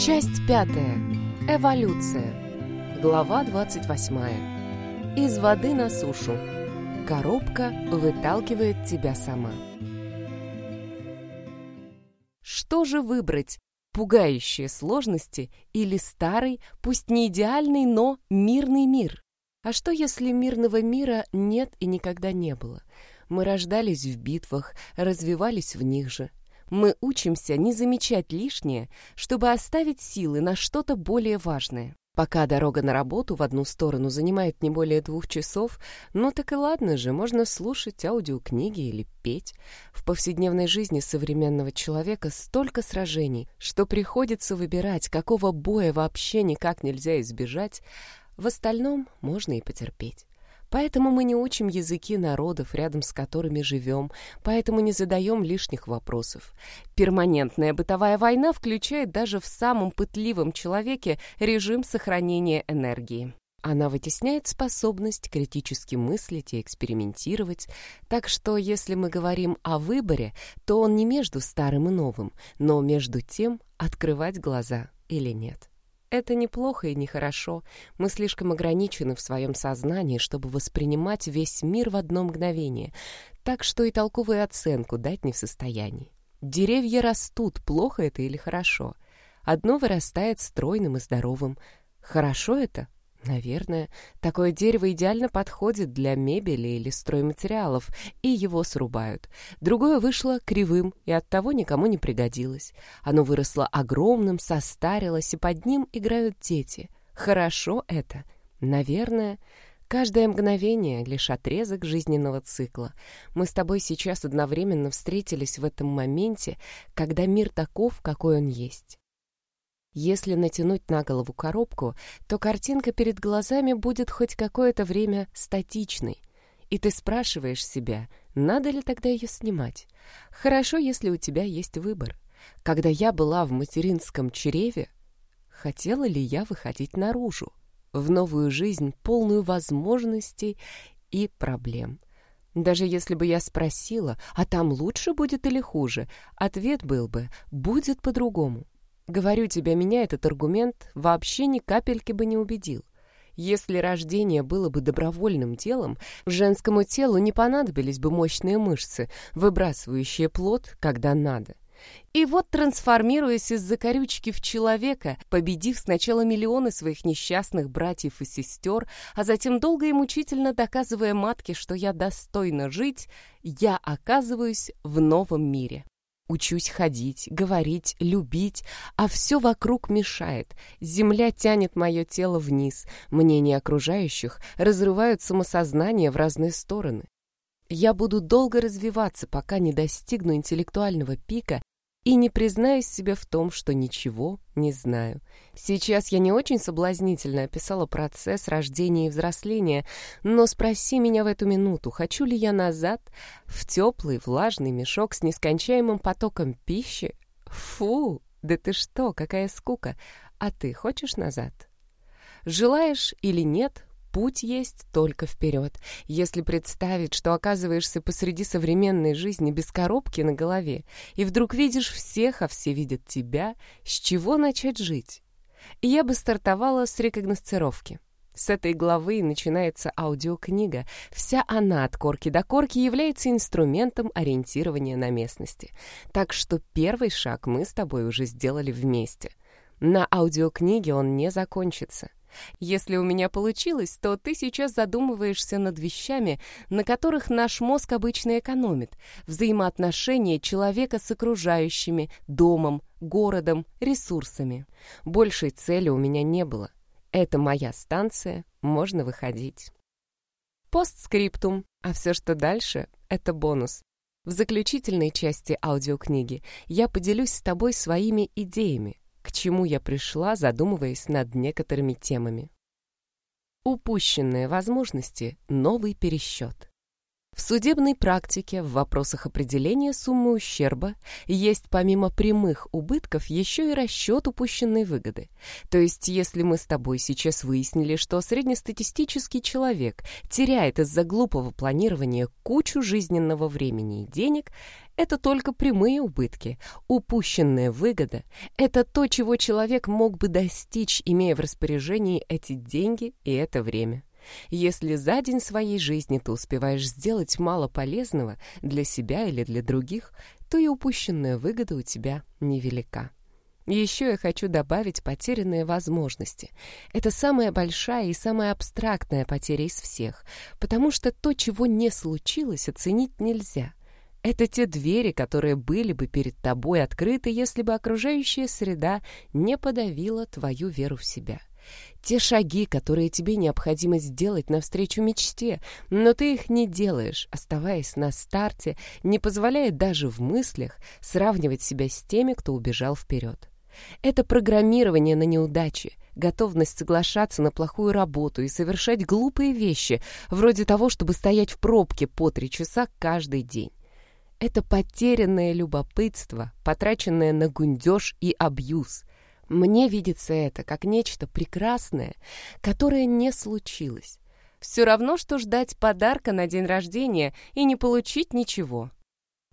Часть пятая. Эволюция. Глава 28. Из воды на сушу. Коробка выталкивает тебя сама. Что же выбрать? Пугающие сложности или старый, пусть не идеальный, но мирный мир? А что, если мирного мира нет и никогда не было? Мы рождались в битвах, развивались в них же. Мы учимся не замечать лишнее, чтобы оставить силы на что-то более важное. Пока дорога на работу в одну сторону занимает не более двух часов, ну так и ладно же, можно слушать аудиокниги или петь. В повседневной жизни современного человека столько сражений, что приходится выбирать, какого боя вообще никак нельзя избежать, в остальном можно и потерпеть. Поэтому мы не учим языки народов, рядом с которыми живем, поэтому не задаем лишних вопросов. Перманентная бытовая война включает даже в самом пытливом человеке режим сохранения энергии. Она вытесняет способность критически мыслить и экспериментировать, так что если мы говорим о выборе, то он не между старым и новым, но между тем, открывать глаза или нет. Это неплохо и нехорошо. Мы слишком ограничены в своем сознании, чтобы воспринимать весь мир в одно мгновение, так что и толковую оценку дать не в состоянии. Деревья растут, плохо это или хорошо. Одно вырастает стройным и здоровым. Хорошо это? Наверное, такое дерево идеально подходит для мебели или стройматериалов, и его срубают. Другое вышло кривым и оттого никому не пригодилось. Оно выросло огромным, состарилось, и под ним играют дети. Хорошо это? Наверное. Каждое мгновение — лишь отрезок жизненного цикла. Мы с тобой сейчас одновременно встретились в этом моменте, когда мир таков, какой он есть. Если натянуть на голову коробку, то картинка перед глазами будет хоть какое-то время статичной. И ты спрашиваешь себя, надо ли тогда ее снимать. Хорошо, если у тебя есть выбор. Когда я была в материнском чреве, хотела ли я выходить наружу, в новую жизнь, полную возможностей и проблем. Даже если бы я спросила, а там лучше будет или хуже, ответ был бы «будет по-другому». Говорю тебе, меня этот аргумент вообще ни капельки бы не убедил. Если рождение было бы добровольным делом, женскому телу не понадобились бы мощные мышцы, выбрасывающие плод, когда надо. И вот, трансформируясь из закорючки в человека, победив сначала миллионы своих несчастных братьев и сестер, а затем долго и мучительно доказывая матке, что я достойна жить, я оказываюсь в новом мире. Учусь ходить, говорить, любить, а все вокруг мешает. Земля тянет мое тело вниз, мнения окружающих разрывают самосознание в разные стороны. Я буду долго развиваться, пока не достигну интеллектуального пика и не признаюсь себе в том, что ничего не знаю. Сейчас я не очень соблазнительно описала процесс рождения и взросления, но спроси меня в эту минуту, хочу ли я назад в теплый влажный мешок с нескончаемым потоком пищи? Фу, да ты что, какая скука! А ты хочешь назад? Желаешь или нет, Путь есть только вперед. Если представить, что оказываешься посреди современной жизни без коробки на голове, и вдруг видишь всех, а все видят тебя, с чего начать жить? И я бы стартовала с рекогносцировки. С этой главы начинается аудиокнига. Вся она от корки до корки является инструментом ориентирования на местности. Так что первый шаг мы с тобой уже сделали вместе. На аудиокниге он не закончится. Если у меня получилось, то ты сейчас задумываешься над вещами, на которых наш мозг обычно экономит. Взаимоотношения человека с окружающими, домом, городом, ресурсами. Большей цели у меня не было. Это моя станция, можно выходить. Постскриптум, а все, что дальше, это бонус. В заключительной части аудиокниги я поделюсь с тобой своими идеями, к чему я пришла, задумываясь над некоторыми темами. Упущенные возможности, новый пересчет. В судебной практике в вопросах определения суммы ущерба есть помимо прямых убытков еще и расчет упущенной выгоды. То есть, если мы с тобой сейчас выяснили, что среднестатистический человек теряет из-за глупого планирования кучу жизненного времени и денег, это только прямые убытки. Упущенная выгода – это то, чего человек мог бы достичь, имея в распоряжении эти деньги и это время. Если за день своей жизни ты успеваешь сделать мало полезного для себя или для других, то и упущенная выгода у тебя невелика. Еще я хочу добавить потерянные возможности. Это самая большая и самая абстрактная потеря из всех, потому что то, чего не случилось, оценить нельзя. Это те двери, которые были бы перед тобой открыты, если бы окружающая среда не подавила твою веру в себя. Те шаги, которые тебе необходимо сделать навстречу мечте, но ты их не делаешь, оставаясь на старте, не позволяет даже в мыслях сравнивать себя с теми, кто убежал вперед. Это программирование на неудачи, готовность соглашаться на плохую работу и совершать глупые вещи, вроде того, чтобы стоять в пробке по три часа каждый день. Это потерянное любопытство, потраченное на гундеж и абьюз, мне видится это как нечто прекрасное, которое не случилось. Все равно, что ждать подарка на день рождения и не получить ничего.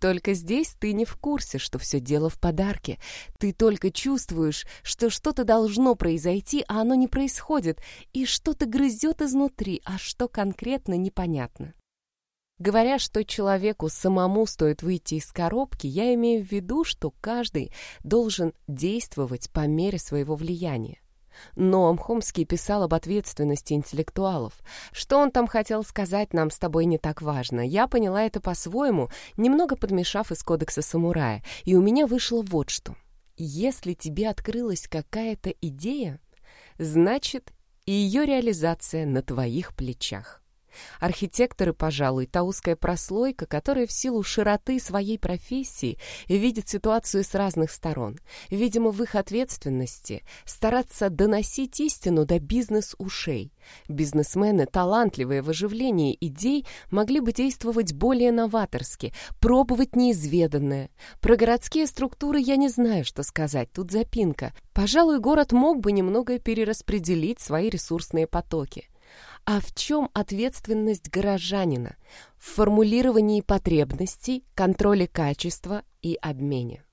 Только здесь ты не в курсе, что все дело в подарке. Ты только чувствуешь, что что-то должно произойти, а оно не происходит, и что-то грызет изнутри, а что конкретно непонятно. Говоря, что человеку самому стоит выйти из коробки, я имею в виду, что каждый должен действовать по мере своего влияния. Но Хомский писал об ответственности интеллектуалов. Что он там хотел сказать, нам с тобой не так важно. Я поняла это по-своему, немного подмешав из кодекса самурая, и у меня вышло вот что. Если тебе открылась какая-то идея, значит, и ее реализация на твоих плечах. Архитекторы, пожалуй, та узкая прослойка, которая в силу широты своей профессии видит ситуацию с разных сторон. Видимо, в их ответственности стараться доносить истину до бизнес-ушей. Бизнесмены, талантливые в оживлении идей, могли бы действовать более новаторски, пробовать неизведанное. Про городские структуры я не знаю, что сказать, тут запинка. Пожалуй, город мог бы немного перераспределить свои ресурсные потоки. А в чем ответственность горожанина? В формулировании потребностей, контроле качества и обмене.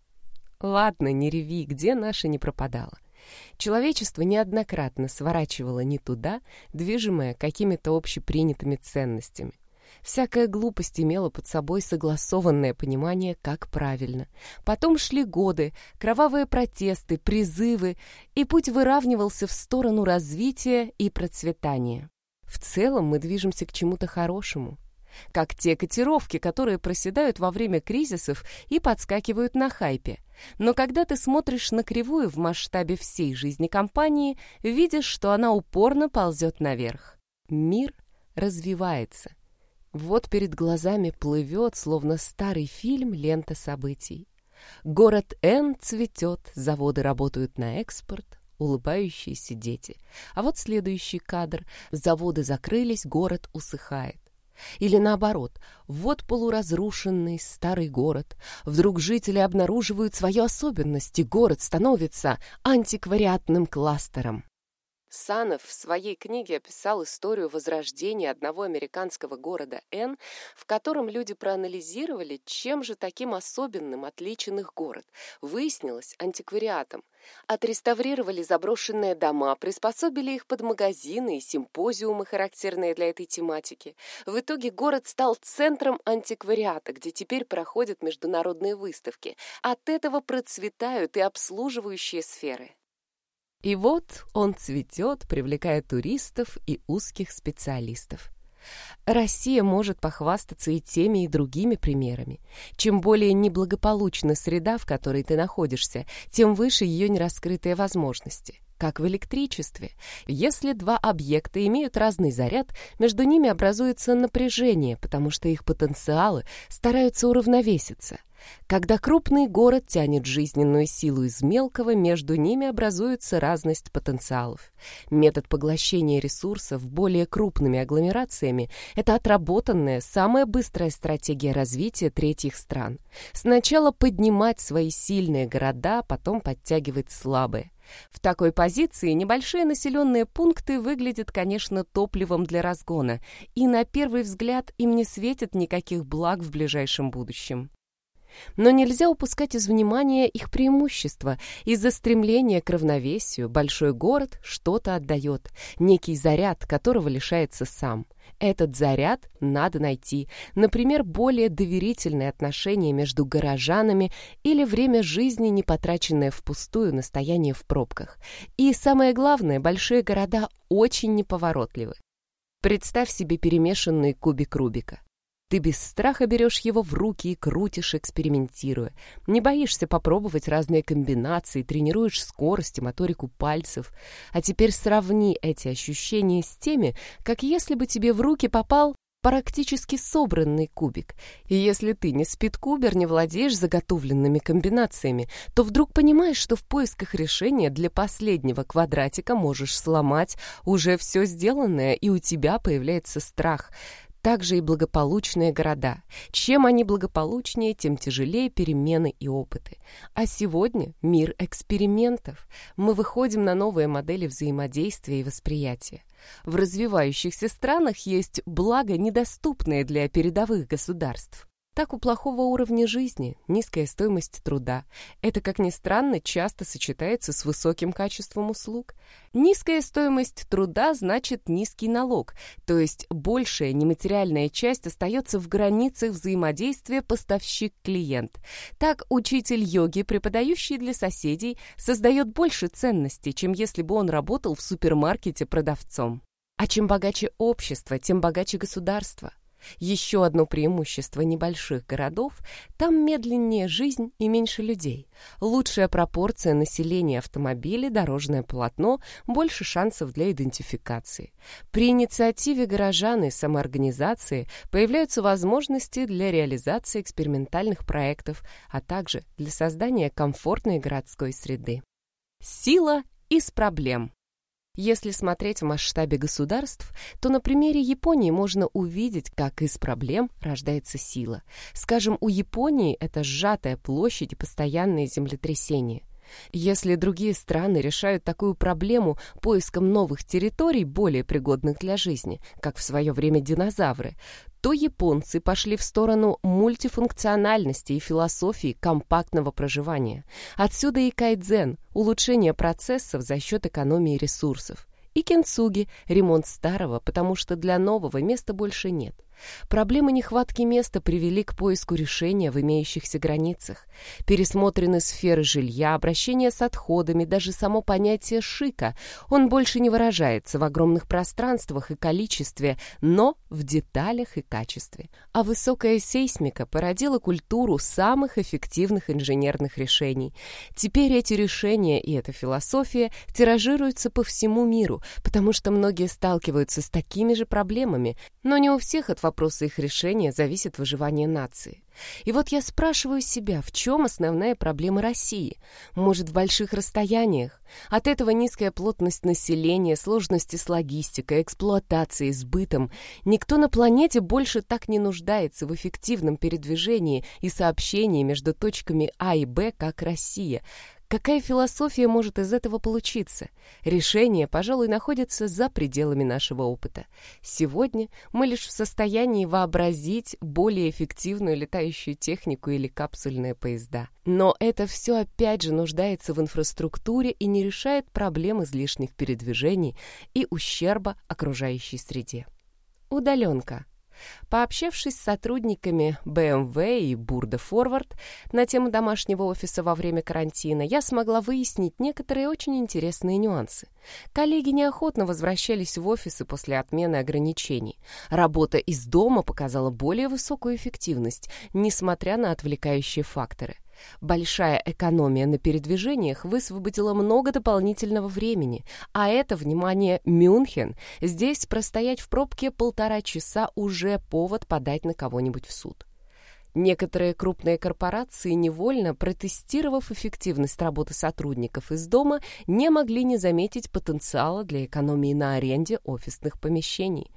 Ладно, не реви, где наша не пропадала. Человечество неоднократно сворачивало не туда, движимое какими-то общепринятыми ценностями. Всякая глупость имела под собой согласованное понимание, как правильно. Потом шли годы, кровавые протесты, призывы, и путь выравнивался в сторону развития и процветания. В целом мы движемся к чему-то хорошему. Как те котировки, которые проседают во время кризисов и подскакивают на хайпе. Но когда ты смотришь на кривую в масштабе всей жизни компании, видишь, что она упорно ползет наверх. Мир развивается. Вот перед глазами плывет, словно старый фильм, лента событий. Город Н цветет, заводы работают на экспорт, улыбающиеся дети. А вот следующий кадр. Заводы закрылись, город усыхает. Или наоборот, вот полуразрушенный старый город. Вдруг жители обнаруживают свои особенности, город становится антиквариатным кластером. Санов в своей книге описал историю возрождения одного американского города Н, в котором люди проанализировали, чем же таким особенным отличен их город. Выяснилось антиквариатом. Отреставрировали заброшенные дома, приспособили их под магазины и симпозиумы, характерные для этой тематики. В итоге город стал центром антиквариата, где теперь проходят международные выставки. От этого процветают и обслуживающие сферы. И вот он цветет, привлекая туристов и узких специалистов. Россия может похвастаться и теми, и другими примерами. Чем более неблагополучна среда, в которой ты находишься, тем выше ее нераскрытые возможности. как в электричестве. Если два объекта имеют разный заряд, между ними образуется напряжение, потому что их потенциалы стараются уравновеситься. Когда крупный город тянет жизненную силу из мелкого, между ними образуется разность потенциалов. Метод поглощения ресурсов более крупными агломерациями – это отработанная, самая быстрая стратегия развития третьих стран. Сначала поднимать свои сильные города, потом подтягивать слабые. В такой позиции небольшие населенные пункты выглядят, конечно, топливом для разгона, и на первый взгляд им не светит никаких благ в ближайшем будущем. Но нельзя упускать из внимания их преимущества. Из-за стремления к равновесию большой город что-то отдает, некий заряд, которого лишается сам. Этот заряд надо найти, например, более доверительные отношения между горожанами или время жизни, не потраченное впустую на стояние в пробках. И самое главное, большие города очень неповоротливы. Представь себе перемешанный кубик Рубика. Ты без страха берешь его в руки и крутишь, экспериментируя. Не боишься попробовать разные комбинации, тренируешь скорость и моторику пальцев. А теперь сравни эти ощущения с теми, как если бы тебе в руки попал практически собранный кубик. И если ты не спидкубер, не владеешь заготовленными комбинациями, то вдруг понимаешь, что в поисках решения для последнего квадратика можешь сломать уже все сделанное, и у тебя появляется страх — также и благополучные города. Чем они благополучнее, тем тяжелее перемены и опыты. А сегодня мир экспериментов. Мы выходим на новые модели взаимодействия и восприятия. В развивающихся странах есть благо, недоступные для передовых государств. Так у плохого уровня жизни, низкая стоимость труда. Это, как ни странно, часто сочетается с высоким качеством услуг. Низкая стоимость труда значит низкий налог, то есть большая нематериальная часть остается в границах взаимодействия поставщик-клиент. Так учитель йоги, преподающий для соседей, создает больше ценностей, чем если бы он работал в супермаркете продавцом. А чем богаче общество, тем богаче государство. Еще одно преимущество небольших городов – там медленнее жизнь и меньше людей. Лучшая пропорция населения автомобилей, дорожное полотно, больше шансов для идентификации. При инициативе горожан и самоорганизации появляются возможности для реализации экспериментальных проектов, а также для создания комфортной городской среды. Сила из проблем. Если смотреть в масштабе государств, то на примере Японии можно увидеть, как из проблем рождается сила. Скажем, у Японии это сжатая площадь и постоянные землетрясения. Если другие страны решают такую проблему поиском новых территорий, более пригодных для жизни, как в свое время динозавры, то японцы пошли в сторону мультифункциональности и философии компактного проживания. Отсюда и кайдзен – улучшение процессов за счет экономии ресурсов. И кенцуги – ремонт старого, потому что для нового места больше нет. Проблемы нехватки места привели к поиску решения в имеющихся границах. Пересмотрены сферы жилья, обращение с отходами, даже само понятие «шика». Он больше не выражается в огромных пространствах и количестве, но в деталях и качестве. А высокая сейсмика породила культуру самых эффективных инженерных решений. Теперь эти решения и эта философия тиражируются по всему миру, потому что многие сталкиваются с такими же проблемами, но не у всех от вопроса их решения зависит выживание нации. И вот я спрашиваю себя, в чем основная проблема России? Может, в больших расстояниях? От этого низкая плотность населения, сложности с логистикой, эксплуатацией, сбытом. Никто на планете больше так не нуждается в эффективном передвижении и сообщении между точками А и Б, как Россия. Какая философия может из этого получиться? Решение, пожалуй, находится за пределами нашего опыта. Сегодня мы лишь в состоянии вообразить более эффективную летающую технику или капсульные поезда. Но это все опять же нуждается в инфраструктуре и не решает проблем излишних передвижений и ущерба окружающей среде. Удаленка. Пообщавшись с сотрудниками BMW и Бурда Форвард на тему домашнего офиса во время карантина, я смогла выяснить некоторые очень интересные нюансы. Коллеги неохотно возвращались в офисы после отмены ограничений. Работа из дома показала более высокую эффективность, несмотря на отвлекающие факторы. Большая экономия на передвижениях высвободила много дополнительного времени, а это, внимание, Мюнхен. Здесь простоять в пробке полтора часа уже повод подать на кого-нибудь в суд. Некоторые крупные корпорации, невольно протестировав эффективность работы сотрудников из дома, не могли не заметить потенциала для экономии на аренде офисных помещений.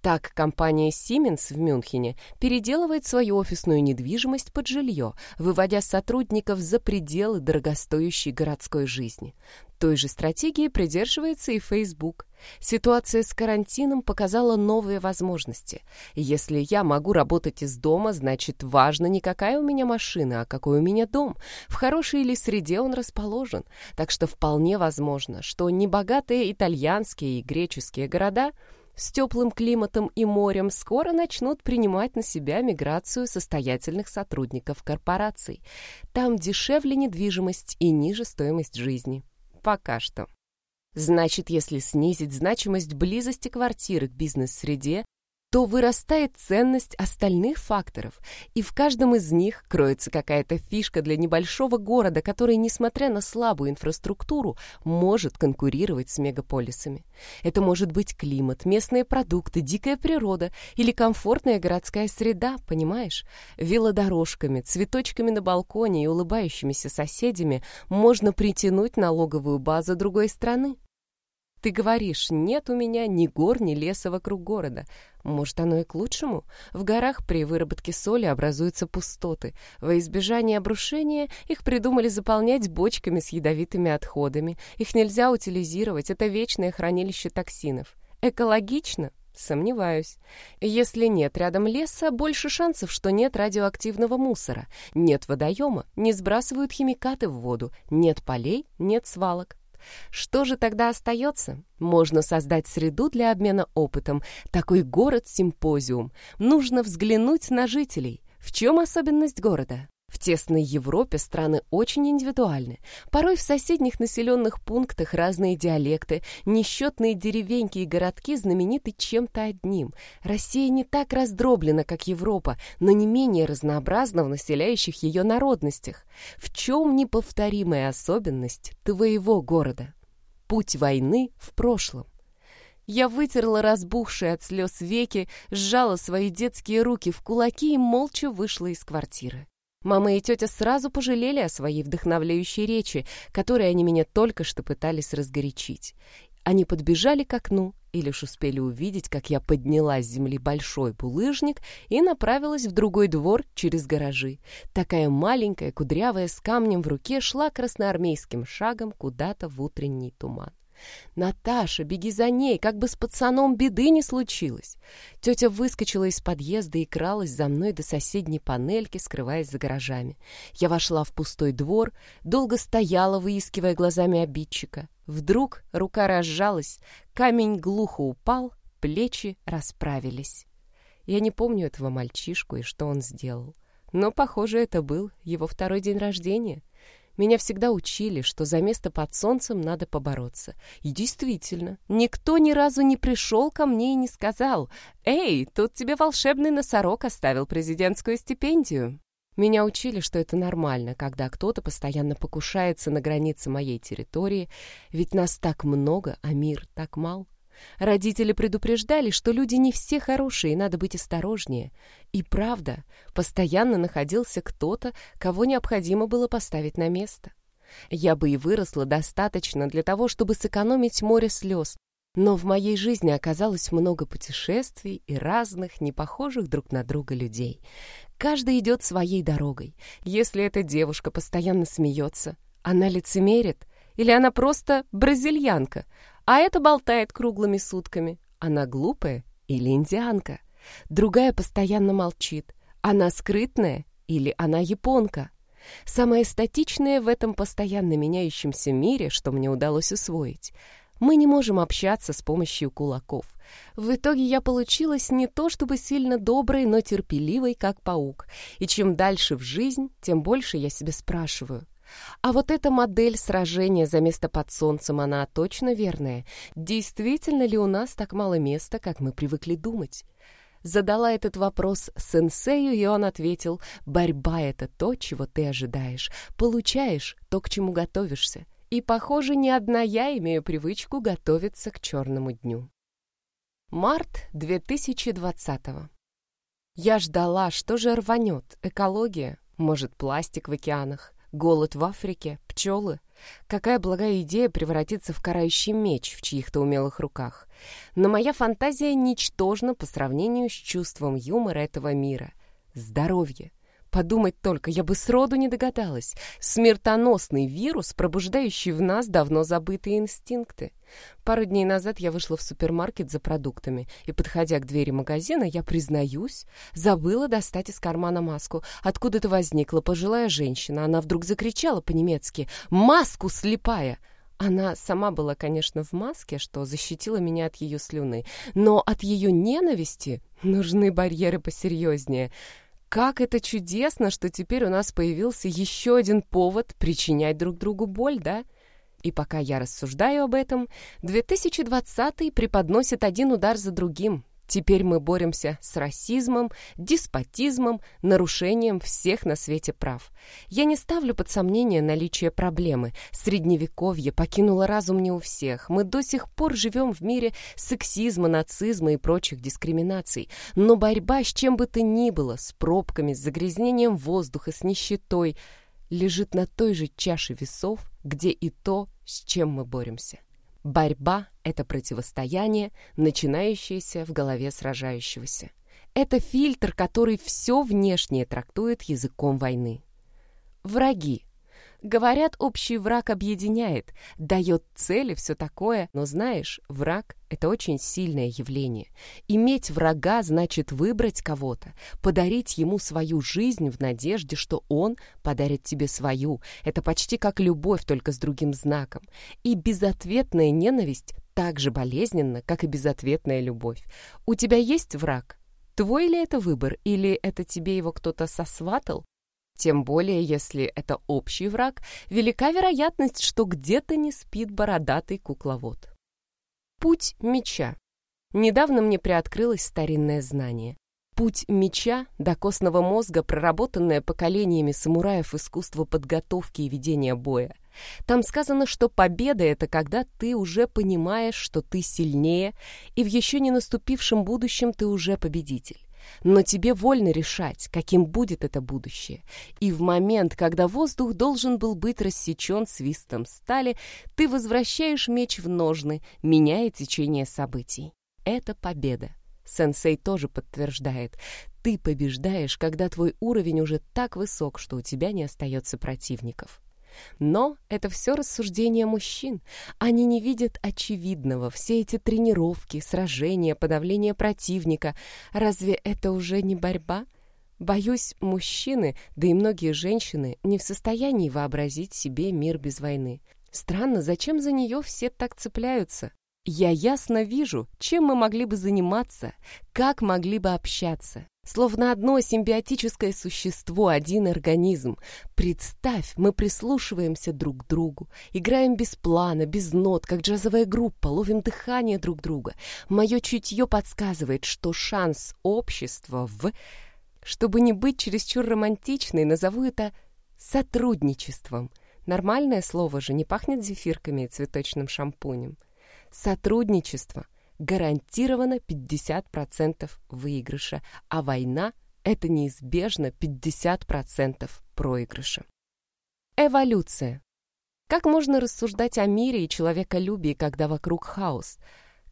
Так, компания Siemens в Мюнхене переделывает свою офисную недвижимость под жилье, выводя сотрудников за пределы дорогостоящей городской жизни. Той же стратегии придерживается и Facebook. Ситуация с карантином показала новые возможности. Если я могу работать из дома, значит, важно не какая у меня машина, а какой у меня дом, в хорошей или среде он расположен. Так что вполне возможно, что небогатые итальянские и греческие города с теплым климатом и морем скоро начнут принимать на себя миграцию состоятельных сотрудников корпораций. Там дешевле недвижимость и ниже стоимость жизни. Пока что. Значит, если снизить значимость близости квартиры к бизнес-среде, то вырастает ценность остальных факторов, и в каждом из них кроется какая-то фишка для небольшого города, который, несмотря на слабую инфраструктуру, может конкурировать с мегаполисами. Это может быть климат, местные продукты, дикая природа или комфортная городская среда, понимаешь? Велодорожками, цветочками на балконе и улыбающимися соседями можно притянуть налоговую базу другой страны. Ты говоришь, нет у меня ни гор, ни леса вокруг города. Может, оно и к лучшему? В горах при выработке соли образуются пустоты. Во избежание обрушения их придумали заполнять бочками с ядовитыми отходами. Их нельзя утилизировать, это вечное хранилище токсинов. Экологично? Сомневаюсь. Если нет рядом леса, больше шансов, что нет радиоактивного мусора. Нет водоема, не сбрасывают химикаты в воду. Нет полей, нет свалок. Что же тогда остается? Можно создать среду для обмена опытом. Такой город-симпозиум. Нужно взглянуть на жителей. В чем особенность города? В тесной Европе страны очень индивидуальны. Порой в соседних населенных пунктах разные диалекты, несчетные деревеньки и городки знамениты чем-то одним. Россия не так раздроблена, как Европа, но не менее разнообразна в населяющих ее народностях. В чем неповторимая особенность твоего города? Путь войны в прошлом. Я вытерла разбухшие от слез веки, сжала свои детские руки в кулаки и молча вышла из квартиры. Мама и тетя сразу пожалели о своей вдохновляющей речи, которой они меня только что пытались разгорячить. Они подбежали к окну и лишь успели увидеть, как я подняла с земли большой булыжник и направилась в другой двор через гаражи. Такая маленькая, кудрявая, с камнем в руке шла красноармейским шагом куда-то в утренний туман. «Наташа, беги за ней, как бы с пацаном беды не случилось!» Тетя выскочила из подъезда и кралась за мной до соседней панельки, скрываясь за гаражами. Я вошла в пустой двор, долго стояла, выискивая глазами обидчика. Вдруг рука разжалась, камень глухо упал, плечи расправились. Я не помню этого мальчишку и что он сделал. Но, похоже, это был его второй день рождения — меня всегда учили, что за место под солнцем надо побороться. И действительно, никто ни разу не пришел ко мне и не сказал «Эй, тут тебе волшебный носорог оставил президентскую стипендию». Меня учили, что это нормально, когда кто-то постоянно покушается на границы моей территории, ведь нас так много, а мир так мал. Родители предупреждали, что люди не все хорошие, и надо быть осторожнее. И правда, постоянно находился кто-то, кого необходимо было поставить на место. Я бы и выросла достаточно для того, чтобы сэкономить море слез, но в моей жизни оказалось много путешествий и разных, не похожих друг на друга людей. Каждый идет своей дорогой. Если эта девушка постоянно смеется, она лицемерит, или она просто бразильянка, а эта болтает круглыми сутками. Она глупая или индианка. Другая постоянно молчит. Она скрытная или она японка. Самое статичное в этом постоянно меняющемся мире, что мне удалось усвоить, мы не можем общаться с помощью кулаков. В итоге я получилась не то чтобы сильно доброй, но терпеливой, как паук. И чем дальше в жизнь, тем больше я себя спрашиваю, а вот эта модель сражения за место под солнцем, она точно верная? Действительно ли у нас так мало места, как мы привыкли думать? Задала этот вопрос сенсею, и он ответил, «Борьба — это то, чего ты ожидаешь. Получаешь то, к чему готовишься. И, похоже, не одна я имею привычку готовиться к черному дню». Март 2020 Я ждала, что же рванет. Экология? Может, пластик в океанах? Голод в Африке? Пчелы? Какая благая идея превратиться в карающий меч в чьих-то умелых руках. Но моя фантазия ничтожна по сравнению с чувством юмора этого мира. Здоровье. Подумать только, я бы сроду не догадалась. Смертоносный вирус, пробуждающий в нас давно забытые инстинкты. Пару дней назад я вышла в супермаркет за продуктами, и, подходя к двери магазина, я, признаюсь, забыла достать из кармана маску. Откуда-то возникла пожилая женщина. Она вдруг закричала по-немецки «Маску слепая!» Она сама была, конечно, в маске, что защитило меня от ее слюны, но от ее ненависти нужны барьеры посерьезнее — как это чудесно, что теперь у нас появился еще один повод причинять друг другу боль, да? И пока я рассуждаю об этом, 2020 преподносит один удар за другим, Теперь мы боремся с расизмом, деспотизмом, нарушением всех на свете прав. Я не ставлю под сомнение наличие проблемы. Средневековье покинуло разум не у всех. Мы до сих пор живем в мире сексизма, нацизма и прочих дискриминаций. Но борьба с чем бы то ни было, с пробками, с загрязнением воздуха, с нищетой, лежит на той же чаше весов, где и то, с чем мы боремся. Борьба — это противостояние, начинающееся в голове сражающегося. Это фильтр, который все внешнее трактует языком войны. Враги Говорят, общий враг объединяет, дает цели, все такое. Но знаешь, враг — это очень сильное явление. Иметь врага значит выбрать кого-то, подарить ему свою жизнь в надежде, что он подарит тебе свою. Это почти как любовь, только с другим знаком. И безответная ненависть так же болезненна, как и безответная любовь. У тебя есть враг? Твой ли это выбор, или это тебе его кто-то сосватал? Тем более, если это общий враг, велика вероятность, что где-то не спит бородатый кукловод. Путь меча. Недавно мне приоткрылось старинное знание. Путь меча до костного мозга, проработанное поколениями самураев искусство подготовки и ведения боя. Там сказано, что победа — это когда ты уже понимаешь, что ты сильнее, и в еще не наступившем будущем ты уже победитель. Но тебе вольно решать, каким будет это будущее. И в момент, когда воздух должен был быть рассечен свистом стали, ты возвращаешь меч в ножны, меняя течение событий. Это победа. Сенсей тоже подтверждает. Ты побеждаешь, когда твой уровень уже так высок, что у тебя не остается противников. Но это все рассуждения мужчин. Они не видят очевидного. Все эти тренировки, сражения, подавление противника. Разве это уже не борьба? Боюсь, мужчины, да и многие женщины не в состоянии вообразить себе мир без войны. Странно, зачем за нее все так цепляются? Я ясно вижу, чем мы могли бы заниматься, как могли бы общаться. Словно одно симбиотическое существо, один организм. Представь, мы прислушиваемся друг к другу, играем без плана, без нот, как джазовая группа, ловим дыхание друг друга. Мое чутье подсказывает, что шанс общества в... Чтобы не быть чересчур романтичной, назову это сотрудничеством. Нормальное слово же не пахнет зефирками и цветочным шампунем. Сотрудничество гарантированно 50% выигрыша, а война — это неизбежно 50% проигрыша. Эволюция. Как можно рассуждать о мире и человеколюбии, когда вокруг хаос?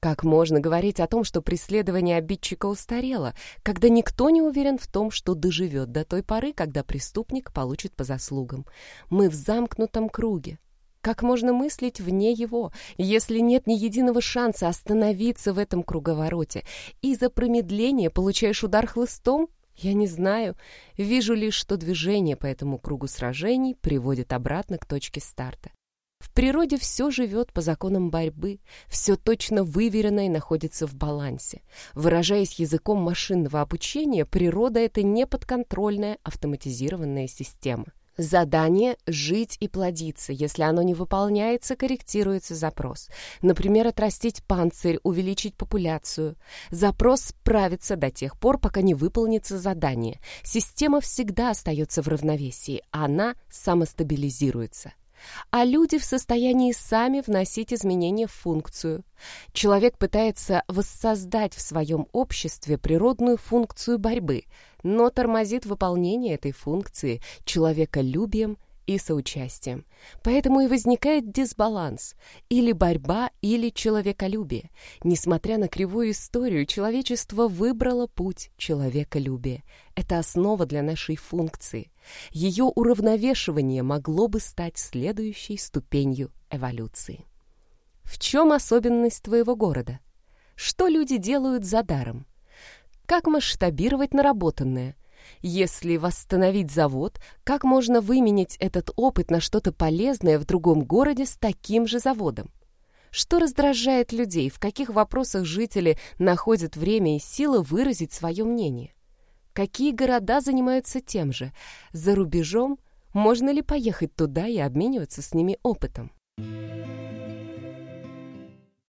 Как можно говорить о том, что преследование обидчика устарело, когда никто не уверен в том, что доживет до той поры, когда преступник получит по заслугам? Мы в замкнутом круге. Как можно мыслить вне его, если нет ни единого шанса остановиться в этом круговороте? Из-за промедления получаешь удар хлыстом? Я не знаю. Вижу лишь, что движение по этому кругу сражений приводит обратно к точке старта. В природе все живет по законам борьбы, все точно выверено и находится в балансе. Выражаясь языком машинного обучения, природа — это неподконтрольная автоматизированная система. Задание «жить и плодиться». Если оно не выполняется, корректируется запрос. Например, отрастить панцирь, увеличить популяцию. Запрос справится до тех пор, пока не выполнится задание. Система всегда остается в равновесии, она самостабилизируется а люди в состоянии сами вносить изменения в функцию. Человек пытается воссоздать в своем обществе природную функцию борьбы, но тормозит выполнение этой функции человеколюбием и соучастием. Поэтому и возникает дисбаланс. Или борьба, или человеколюбие. Несмотря на кривую историю, человечество выбрало путь человеколюбия. Это основа для нашей функции. Ее уравновешивание могло бы стать следующей ступенью эволюции. В чем особенность твоего города? Что люди делают за даром? Как масштабировать наработанное? Если восстановить завод, как можно выменить этот опыт на что-то полезное в другом городе с таким же заводом? Что раздражает людей, в каких вопросах жители находят время и силы выразить свое мнение? Какие города занимаются тем же? За рубежом можно ли поехать туда и обмениваться с ними опытом?